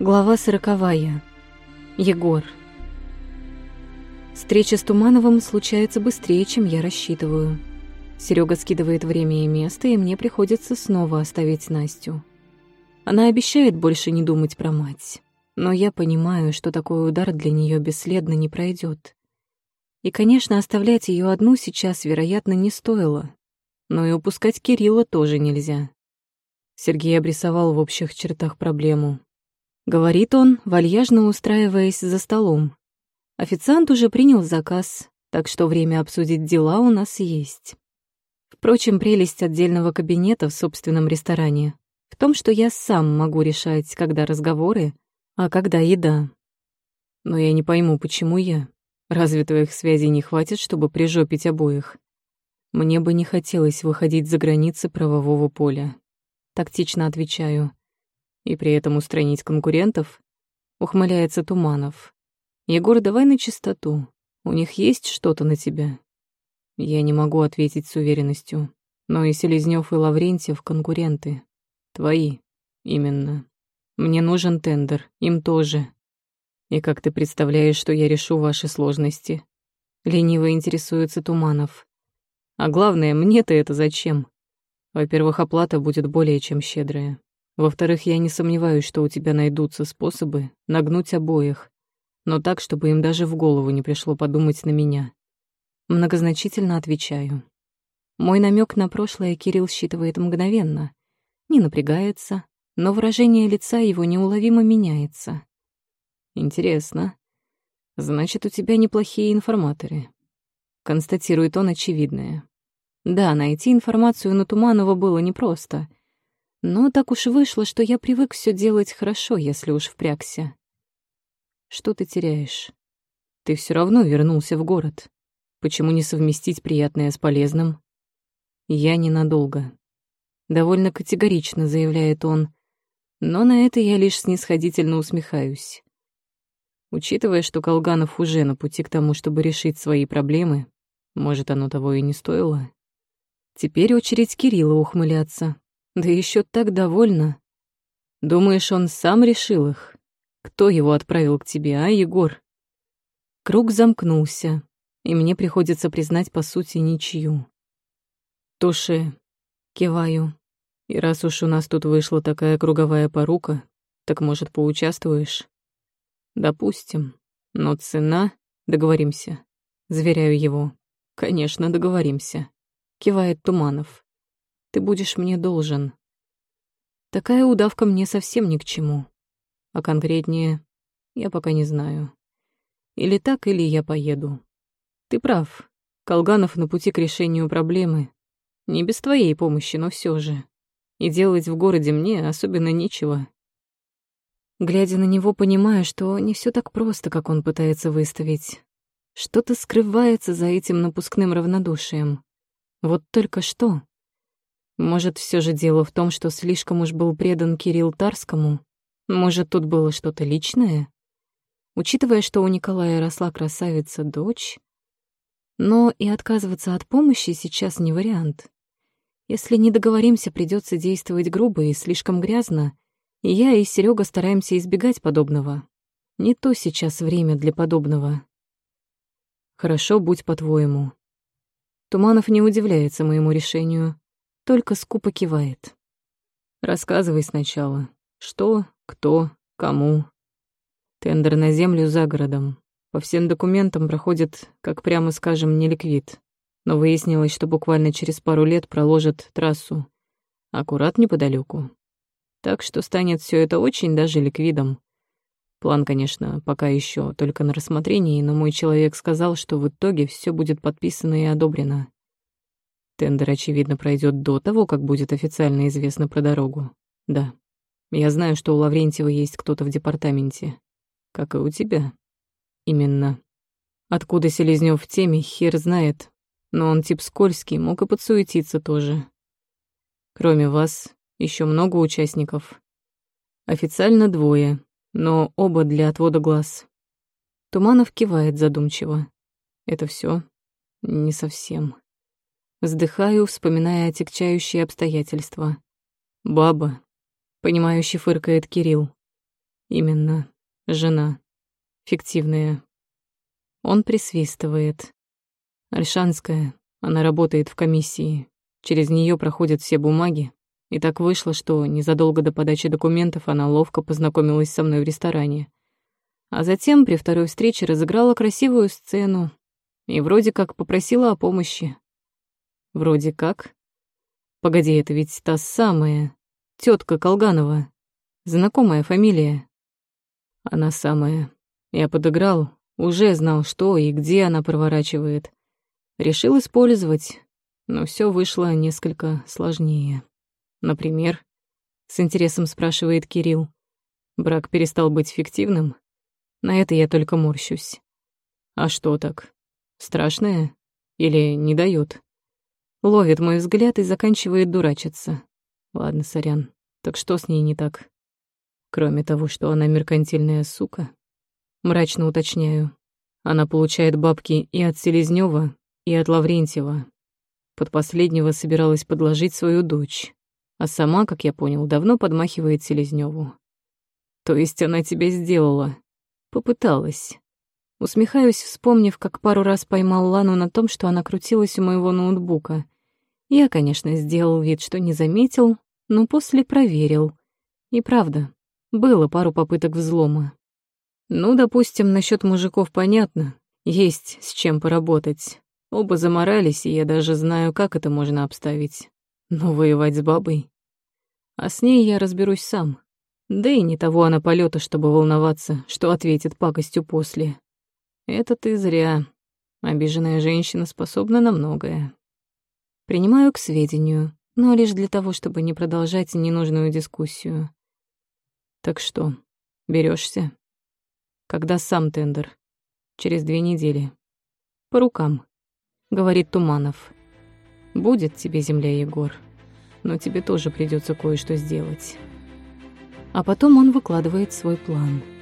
Глава сороковая. Егор. Встреча с Тумановым случается быстрее, чем я рассчитываю. Серега скидывает время и место, и мне приходится снова оставить Настю. Она обещает больше не думать про мать, но я понимаю, что такой удар для нее бесследно не пройдет. И, конечно, оставлять ее одну сейчас, вероятно, не стоило, но и упускать Кирилла тоже нельзя. Сергей обрисовал в общих чертах проблему. Говорит он, вальяжно устраиваясь за столом. Официант уже принял заказ, так что время обсудить дела у нас есть. Впрочем, прелесть отдельного кабинета в собственном ресторане в том, что я сам могу решать, когда разговоры, а когда еда. Но я не пойму, почему я. Разве твоих связей не хватит, чтобы прижопить обоих? Мне бы не хотелось выходить за границы правового поля. Тактично отвечаю. И при этом устранить конкурентов? Ухмыляется Туманов. Егор, давай на чистоту. У них есть что-то на тебя? Я не могу ответить с уверенностью. Но и Селезнёв, и Лаврентьев — конкуренты. Твои. Именно. Мне нужен тендер. Им тоже. И как ты представляешь, что я решу ваши сложности? Лениво интересуется Туманов. А главное, мне-то это зачем? Во-первых, оплата будет более чем щедрая. Во-вторых, я не сомневаюсь, что у тебя найдутся способы нагнуть обоих, но так, чтобы им даже в голову не пришло подумать на меня. Многозначительно отвечаю. Мой намек на прошлое Кирилл считывает мгновенно, не напрягается, но выражение лица его неуловимо меняется. Интересно. Значит, у тебя неплохие информаторы. Констатирует он очевидное. Да, найти информацию на Туманова было непросто. Но так уж вышло, что я привык все делать хорошо, если уж впрягся. Что ты теряешь? Ты все равно вернулся в город. Почему не совместить приятное с полезным? Я ненадолго. Довольно категорично заявляет он, но на это я лишь снисходительно усмехаюсь. Учитывая, что Колганов уже на пути к тому, чтобы решить свои проблемы, может, оно того и не стоило. Теперь очередь Кирилла ухмыляться. Да еще так довольна. Думаешь, он сам решил их? Кто его отправил к тебе, а, Егор? Круг замкнулся, и мне приходится признать, по сути, ничью. Туши. Киваю. И раз уж у нас тут вышла такая круговая порука, так, может, поучаствуешь? Допустим. Но цена... Договоримся. Заверяю его. Конечно, договоримся кивает Туманов. Ты будешь мне должен. Такая удавка мне совсем ни к чему. А конкретнее я пока не знаю. Или так, или я поеду. Ты прав. Колганов на пути к решению проблемы. Не без твоей помощи, но все же. И делать в городе мне особенно нечего. Глядя на него, понимаю, что не все так просто, как он пытается выставить. Что-то скрывается за этим напускным равнодушием. Вот только что. Может, все же дело в том, что слишком уж был предан Кирилл Тарскому? Может, тут было что-то личное? Учитывая, что у Николая росла красавица дочь. Но и отказываться от помощи сейчас не вариант. Если не договоримся, придется действовать грубо и слишком грязно, я и Серега стараемся избегать подобного. Не то сейчас время для подобного. Хорошо, будь по-твоему. Туманов не удивляется моему решению, только скупо кивает. Рассказывай сначала. Что, кто, кому. Тендер на землю за городом. По всем документам проходит, как прямо скажем, не ликвид. Но выяснилось, что буквально через пару лет проложат трассу. Аккурат неподалеку. Так что станет все это очень даже ликвидом. План, конечно, пока еще только на рассмотрении, но мой человек сказал, что в итоге все будет подписано и одобрено. Тендер, очевидно, пройдет до того, как будет официально известно про дорогу. Да. Я знаю, что у Лаврентьева есть кто-то в департаменте. Как и у тебя. Именно. Откуда Селезнёв в теме, хер знает. Но он тип скользкий, мог и подсуетиться тоже. Кроме вас, еще много участников. Официально двое, но оба для отвода глаз. Туманов кивает задумчиво. Это все? Не совсем. Вздыхаю, вспоминая отягчающие обстоятельства. Баба. Понимающе фыркает Кирилл. Именно. Жена. Фиктивная. Он присвистывает. Альшанская. Она работает в комиссии. Через нее проходят все бумаги. И так вышло, что незадолго до подачи документов она ловко познакомилась со мной в ресторане. А затем при второй встрече разыграла красивую сцену и вроде как попросила о помощи. Вроде как? Погоди, это ведь та самая тетка Колганова. Знакомая фамилия. Она самая. Я подыграл, уже знал, что и где она проворачивает. Решил использовать, но все вышло несколько сложнее. Например, с интересом спрашивает Кирилл. Брак перестал быть фиктивным? На это я только морщусь. А что так? Страшное? Или не дает? Ловит мой взгляд и заканчивает дурачиться. Ладно, сорян. Так что с ней не так? Кроме того, что она меркантильная сука. Мрачно уточняю. Она получает бабки и от Селезнёва, и от Лаврентьева. Под последнего собиралась подложить свою дочь. А сама, как я понял, давно подмахивает Селезнёву. То есть она тебя сделала. Попыталась. Усмехаюсь, вспомнив, как пару раз поймал Лану на том, что она крутилась у моего ноутбука. Я, конечно, сделал вид, что не заметил, но после проверил. И правда, было пару попыток взлома. Ну, допустим, насчет мужиков понятно. Есть с чем поработать. Оба заморались, и я даже знаю, как это можно обставить. Но воевать с бабой... А с ней я разберусь сам. Да и не того она полета, чтобы волноваться, что ответит пакостью после. Это ты зря. Обиженная женщина способна на многое. Принимаю к сведению, но лишь для того, чтобы не продолжать ненужную дискуссию. Так что, берешься? Когда сам тендер? Через две недели. По рукам, говорит Туманов. Будет тебе земля, Егор, но тебе тоже придется кое-что сделать. А потом он выкладывает свой план —